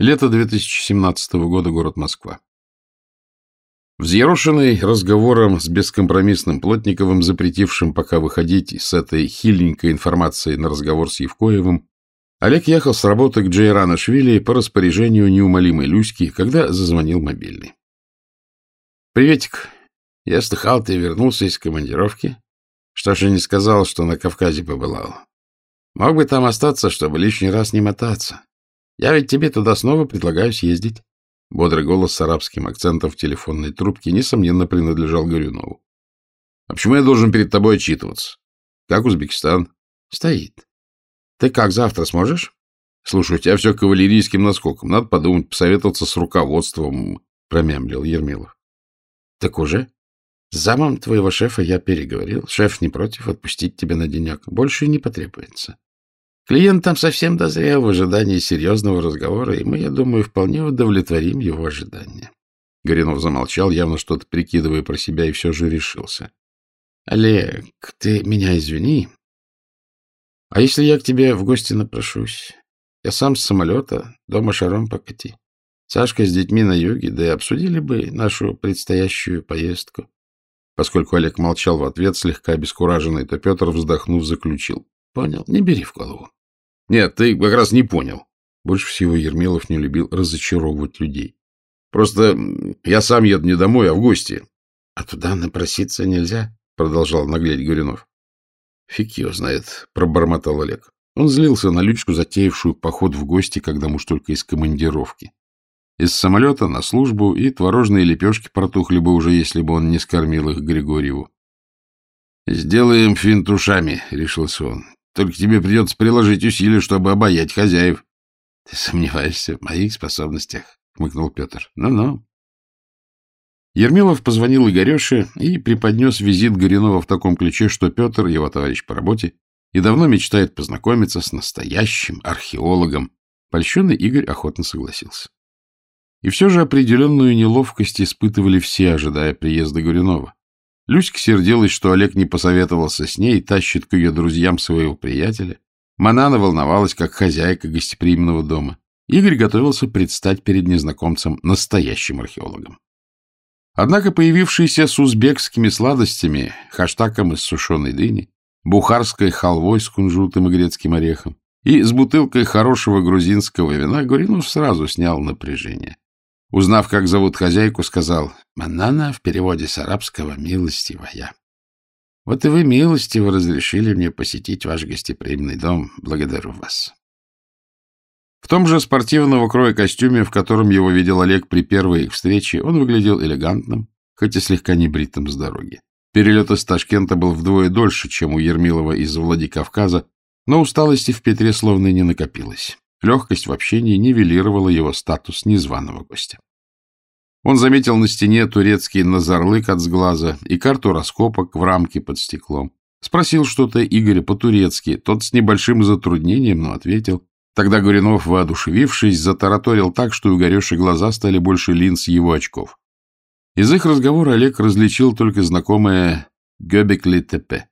Лето 2017 года, город Москва. Взъерошенный разговором с бескомпромиссным Плотниковым, запретившим пока выходить с этой хиленькой информацией на разговор с Евкоевым, Олег ехал с работы к Джейрана Швили по распоряжению неумолимой Люськи, когда зазвонил мобильный. — Приветик. Я слыхал, ты вернулся из командировки. Что ж, и не сказал, что на Кавказе побывал. Мог бы там остаться, чтобы лишний раз не мотаться. Я ведь тебе туда снова предлагаю съездить. Бодрый голос с арабским акцентом в телефонной трубке, несомненно, принадлежал Горюнову. — А почему я должен перед тобой отчитываться? Как Узбекистан? — Стоит. — Ты как, завтра сможешь? — Слушай, у тебя все кавалерийским наскоком. Надо подумать, посоветоваться с руководством, — промямлил Ермилов. — Так уже? С замом твоего шефа я переговорил. Шеф не против отпустить тебя на денек. Больше не потребуется. Клиент там совсем дозрел в ожидании серьезного разговора, и мы, я думаю, вполне удовлетворим его ожидания. Горинов замолчал, явно что-то прикидывая про себя, и все же решился. — Олег, ты меня извини. А если я к тебе в гости напрошусь? Я сам с самолета, дома шаром покати. Сашка с детьми на юге, да и обсудили бы нашу предстоящую поездку. Поскольку Олег молчал в ответ, слегка обескураженный, то Петр, вздохнув, заключил. — Понял, не бери в голову. Нет, ты как раз не понял. Больше всего Ермилов не любил разочаровывать людей. Просто я сам еду не домой, а в гости. — А туда напроситься нельзя? — продолжал наглеть Горюнов. — Фиг его знает, — пробормотал Олег. Он злился на Лючку, затеявшую поход в гости, когда муж только из командировки. Из самолета на службу, и творожные лепешки протухли бы уже, если бы он не скормил их Григорьеву. — Сделаем финт ушами, — решился он. Только тебе придется приложить усилия, чтобы обаять хозяев. — Ты сомневаешься в моих способностях? — хмыкнул Петр. Ну — Ну-ну. Ермилов позвонил Игореше и преподнес визит Горинова в таком ключе, что Петр, его товарищ по работе, и давно мечтает познакомиться с настоящим археологом. Польщенный Игорь охотно согласился. И все же определенную неловкость испытывали все, ожидая приезда Горюнова. Люська сердилась, что Олег не посоветовался с ней и тащит к ее друзьям своего приятеля. Манана волновалась, как хозяйка гостеприимного дома. Игорь готовился предстать перед незнакомцем настоящим археологом. Однако появившийся с узбекскими сладостями, хаштагом из сушеной дыни, бухарской халвой с кунжутом и грецким орехом и с бутылкой хорошего грузинского вина, Гуринов сразу снял напряжение. Узнав, как зовут хозяйку, сказал, «Манана в переводе с арабского «милостивая». Вот и вы милостиво разрешили мне посетить ваш гостеприимный дом. Благодарю вас». В том же спортивного кроя костюме, в котором его видел Олег при первой их встрече, он выглядел элегантным, хоть и слегка небритым с дороги. Перелет из Ташкента был вдвое дольше, чем у Ермилова из Владикавказа, но усталости в Петре словно не накопилось. Легкость в общении нивелировала его статус незваного гостя. Он заметил на стене турецкий назарлык от сглаза и карту раскопок в рамке под стеклом. Спросил что-то Игоря по-турецки. Тот с небольшим затруднением, но ответил. Тогда Гуринов, воодушевившись, затараторил так, что у Игореши глаза стали больше линз его очков. Из их разговора Олег различил только знакомое «Гёбекли-Тепе».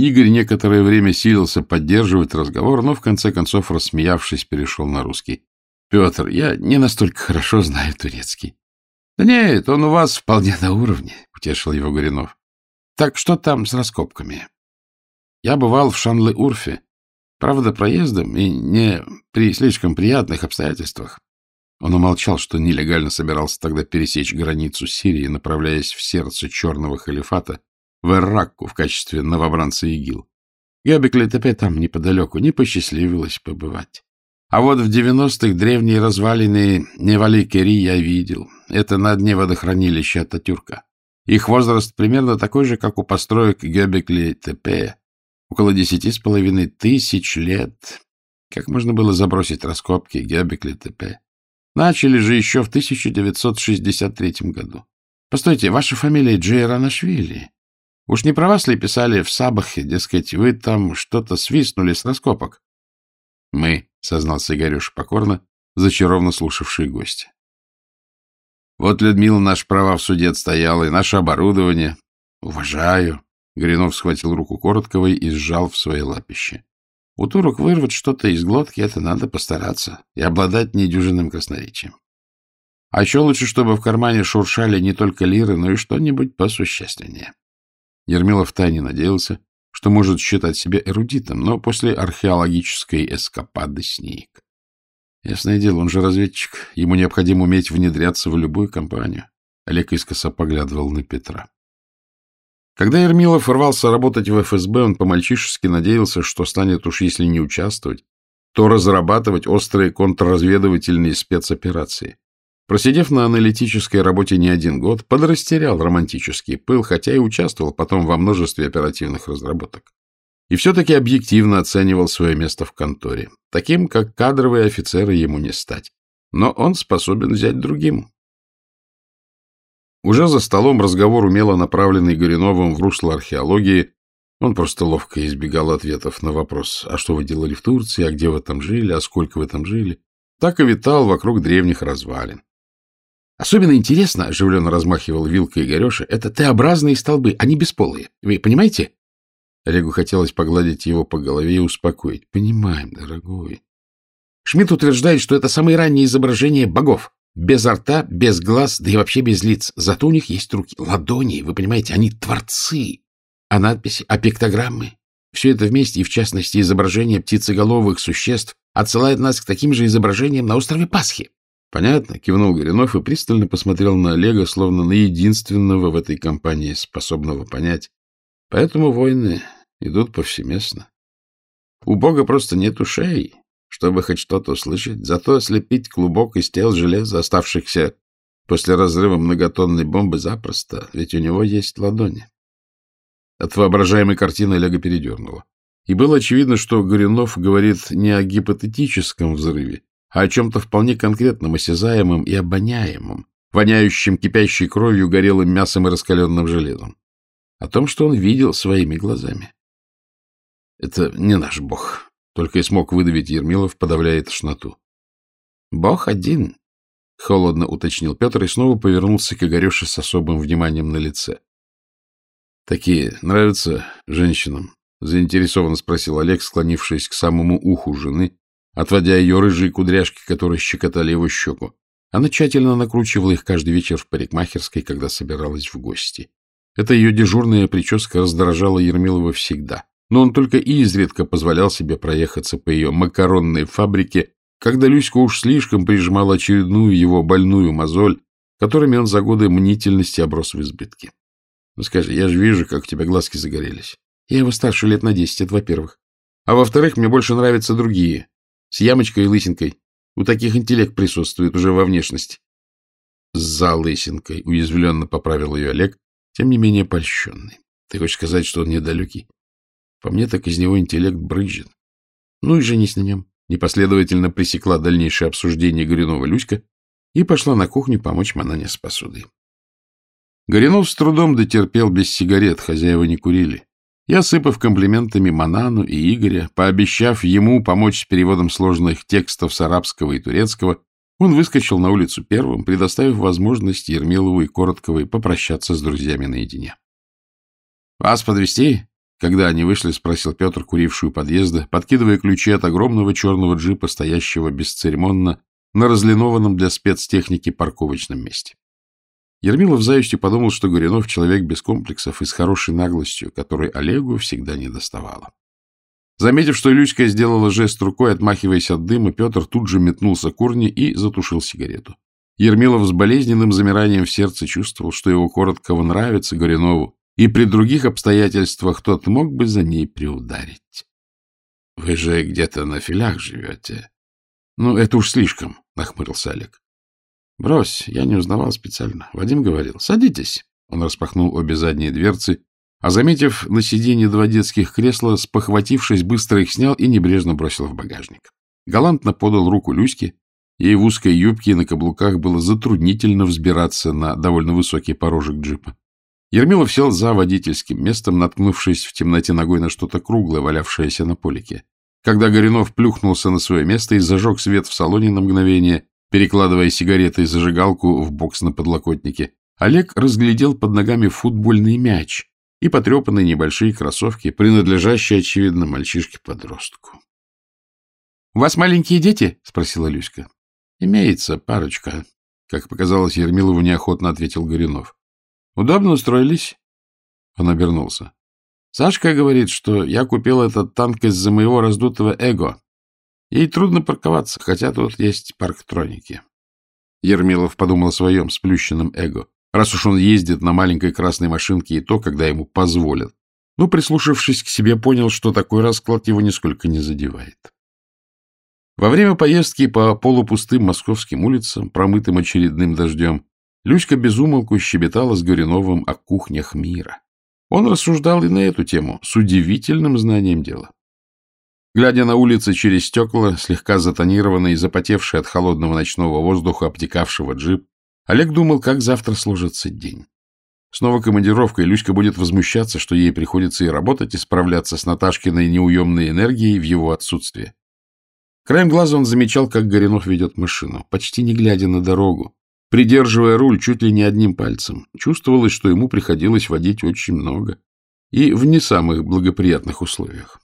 Игорь некоторое время силился поддерживать разговор, но в конце концов, рассмеявшись, перешел на русский. — Петр, я не настолько хорошо знаю турецкий. — Да нет, он у вас вполне на уровне, — утешил его Горинов. — Так что там с раскопками? Я бывал в Шанлы-Урфе, правда, проездом и не при слишком приятных обстоятельствах. Он умолчал, что нелегально собирался тогда пересечь границу Сирии, направляясь в сердце черного халифата, в Эр-Ракку в качестве новобранца ИГИЛ. Гёбекли-Тепе там неподалеку не посчастливилось побывать. А вот в девяностых древние развалины Невали-Чори я видел. Это на дне водохранилища Ататюрка. Их возраст примерно такой же, как у построек Гёбекли-Тепе. Около десяти с половиной тысяч лет. Как можно было забросить раскопки Гёбекли-Тепе? Начали же еще в 1963 году. Постойте, ваша фамилия Джейранашвили. Уж не про вас ли писали в Сабахе, дескать, вы там что-то свистнули с раскопок? — Мы, — сознался Игорюш покорно, зачарованно слушавший гостя. — Вот Людмила наш права в суде отстояла, и наше оборудование. — Уважаю. Горинов схватил руку Короткого и сжал в своей лапище. У турок вырвать что-то из глотки — это надо постараться и обладать недюжинным красноречием. А еще лучше, чтобы в кармане шуршали не только лиры, но и что-нибудь посущественнее. Ермилов тайне надеялся, что может считать себя эрудитом, но после археологической эскапады сник. Ясное дело, он же разведчик. Ему необходимо уметь внедряться в любую компанию. Олег искоса поглядывал на Петра. Когда Ермилов рвался работать в ФСБ, он по-мальчишески надеялся, что станет уж если не участвовать, то разрабатывать острые контрразведывательные спецоперации. Просидев на аналитической работе не один год, подрастерял романтический пыл, хотя и участвовал потом во множестве оперативных разработок. И все-таки объективно оценивал свое место в конторе. Таким, как кадровые офицеры, ему не стать. Но он способен взять другим. Уже за столом разговор, умело направленный Горюновым в русло археологии, он просто ловко избегал ответов на вопрос, а что вы делали в Турции, а где вы там жили, а сколько вы там жили, так и витал вокруг древних развалин. Особенно интересно, оживленно размахивал вилкой Игореша, это Т-образные столбы, они бесполые. Вы понимаете? Олегу хотелось погладить его по голове и успокоить. Понимаем, дорогой. Шмидт утверждает, что это самые ранние изображения богов. Без рта, без глаз, да и вообще без лиц. Зато у них есть руки, ладони, вы понимаете, они творцы. А надписи, а пиктограммы? Все это вместе, и в частности изображение птицеголовых существ, отсылает нас к таким же изображениям на острове Пасхи. Понятно, кивнул Горюнов и пристально посмотрел на Олега, словно на единственного в этой компании, способного понять. Поэтому войны идут повсеместно. У Бога просто нет ушей, чтобы хоть что-то услышать, зато слепить клубок из тел железа, оставшихся после разрыва многотонной бомбы, запросто, ведь у него есть ладони. От воображаемой картины Олега передернуло. И было очевидно, что Горюнов говорит не о гипотетическом взрыве, а о чем-то вполне конкретном, осязаемом и обоняемом, воняющем кипящей кровью, горелым мясом и раскаленным железом. О том, что он видел своими глазами. Это не наш бог, только и смог выдавить Ермилов, подавляя тошноту. — Бог один, — холодно уточнил Петр и снова повернулся к Игореше с особым вниманием на лице. — Такие нравятся женщинам? — заинтересованно спросил Олег, склонившись к самому уху жены, отводя ее рыжие кудряшки, которые щекотали его щеку. Она тщательно накручивала их каждый вечер в парикмахерской, когда собиралась в гости. Эта ее дежурная прическа раздражала Ермилова всегда но он только изредка позволял себе проехаться по ее макаронной фабрике, когда Люська уж слишком прижимала очередную его больную мозоль, которыми он за годы мнительности оброс в избытке. Ну скажи, я же вижу, как у тебя глазки загорелись. Я его старше лет на десять, это во-первых. А во-вторых, мне больше нравятся другие, с ямочкой и лысинкой. У таких интеллект присутствует уже во внешности. За лысинкой, уязвленно поправил ее Олег, тем не менее польщенный. Ты хочешь сказать, что он недалекий? По мне, так из него интеллект брызжет. Ну и женись на нем. Непоследовательно пресекла дальнейшее обсуждение Горюнова Люська и пошла на кухню помочь Манане с посудой. Горюнов с трудом дотерпел без сигарет, хозяева не курили. И, осыпав комплиментами Манану и Игоря, пообещав ему помочь с переводом сложных текстов с арабского и турецкого, он выскочил на улицу первым, предоставив возможность Ермилову и Коротковой попрощаться с друзьями наедине. — Вас подвести? Когда они вышли, спросил Петр, куривший у подъезда, подкидывая ключи от огромного черного джипа, стоящего бесцеремонно на разлинованном для спецтехники парковочном месте. Ермилов зающий подумал, что Горюнов человек без комплексов и с хорошей наглостью, которой Олегу всегда не доставало. Заметив, что Люська сделала жест рукой, отмахиваясь от дыма, Петр тут же метнулся к урне и затушил сигарету. Ермилов с болезненным замиранием в сердце чувствовал, что его короткого нравится Горюнову, и при других обстоятельствах тот мог бы за ней приударить. — Вы же где-то на филях живете. — Ну, это уж слишком, — нахмурился Олег. — Брось, я не узнавал специально. Вадим говорил. — Садитесь. Он распахнул обе задние дверцы, а, заметив на сиденье два детских кресла, спохватившись, быстро их снял и небрежно бросил в багажник. Галантно подал руку Люське, ей в узкой юбке и на каблуках было затруднительно взбираться на довольно высокий порожек джипа. Ермилов сел за водительским местом, наткнувшись в темноте ногой на что-то круглое, валявшееся на полике. Когда Горюнов плюхнулся на свое место и зажег свет в салоне на мгновение, перекладывая сигареты и зажигалку в бокс на подлокотнике, Олег разглядел под ногами футбольный мяч и потрепанные небольшие кроссовки, принадлежащие, очевидно, мальчишке-подростку. — У вас маленькие дети? — спросила Люська. — Имеется парочка, — как показалось Ермилову неохотно ответил Горюнов. — Удобно устроились? Он обернулся. — Сашка говорит, что я купил этот танк из-за моего раздутого эго. Ей трудно парковаться, хотя тут есть парктроники. Ермилов подумал о своем сплющенном эго. Раз уж он ездит на маленькой красной машинке и то, когда ему позволят. Но, прислушавшись к себе, понял, что такой расклад его нисколько не задевает. Во время поездки по полупустым московским улицам, промытым очередным дождем, Люська безумолку щебетала с Горюновым о кухнях мира. Он рассуждал и на эту тему с удивительным знанием дела. Глядя на улицы через стекла, слегка затонированный и запотевший от холодного ночного воздуха, обтекавшего джип, Олег думал, как завтра сложится день. Снова командировка, и Люська будет возмущаться, что ей приходится и работать, и справляться с Наташкиной неуемной энергией в его отсутствие. Краем глаза он замечал, как Горинов ведет машину, почти не глядя на дорогу, придерживая руль чуть ли не одним пальцем. Чувствовалось, что ему приходилось водить очень много и в не самых благоприятных условиях.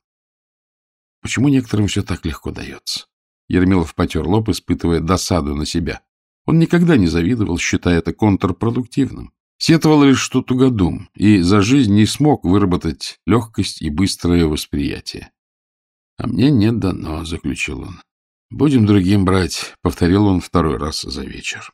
Почему некоторым все так легко дается? Ермилов потер лоб, испытывая досаду на себя. Он никогда не завидовал, считая это контрпродуктивным. Сетовал лишь, что тугодум, и за жизнь не смог выработать легкость и быстрое восприятие. — А мне не дано, — заключил он. — Будем другим брать, — повторил он второй раз за вечер.